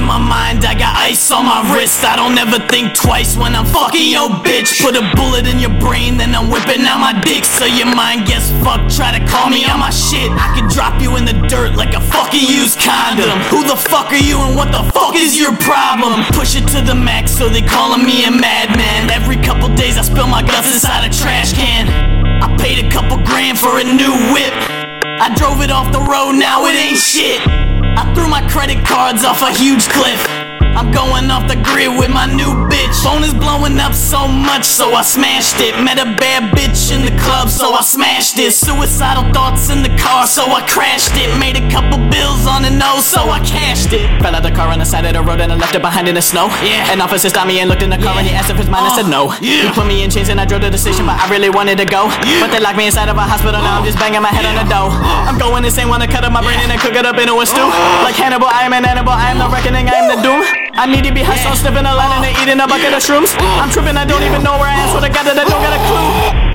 in my mind, I got ice on my wrist. I don't ever think twice when I'm fucking your bitch. Put a bullet in your brain, then I'm whipping out my dick. So your mind gets fucked. Try to call me on my shit. I can drop you in the dirt like a fucking used condom. Who the fuck are you and what the fuck is your problem? Push it to the max, so they calling me a madman. Every couple days I spill my guts inside a trash can. I paid a couple grand for a new whip. I drove it off the road, now it ain't shit. My credit cards off a huge cliff. I'm going off the grid with my new bitch. Phone is blowing up so much, so I smashed it. Met a bad bitch in the club, so I smashed it. Suicidal thoughts in the car, so I crashed it. Made a couple bills on nose, so I cashed it. Fell out the car on the side of the road and I left it behind in the snow. Yeah. An officer stopped me and looked in the car and he asked if it's mine. I said oh, no. Yeah. He put me in chains and I drove to the station, but I really wanted to go. But they locked me inside of a hospital. Now I'm just banging my head on the door. I'm going insane, wanna cut up my brain and then cook it up into a stew. Oh. Like Hannibal, I am an animal. I am the reckoning. I am the doom. I need to be I'm sniffing a line and oh. eating a bucket of shrooms. I'm tripping, I don't even know where I am, so I got that I don't got a.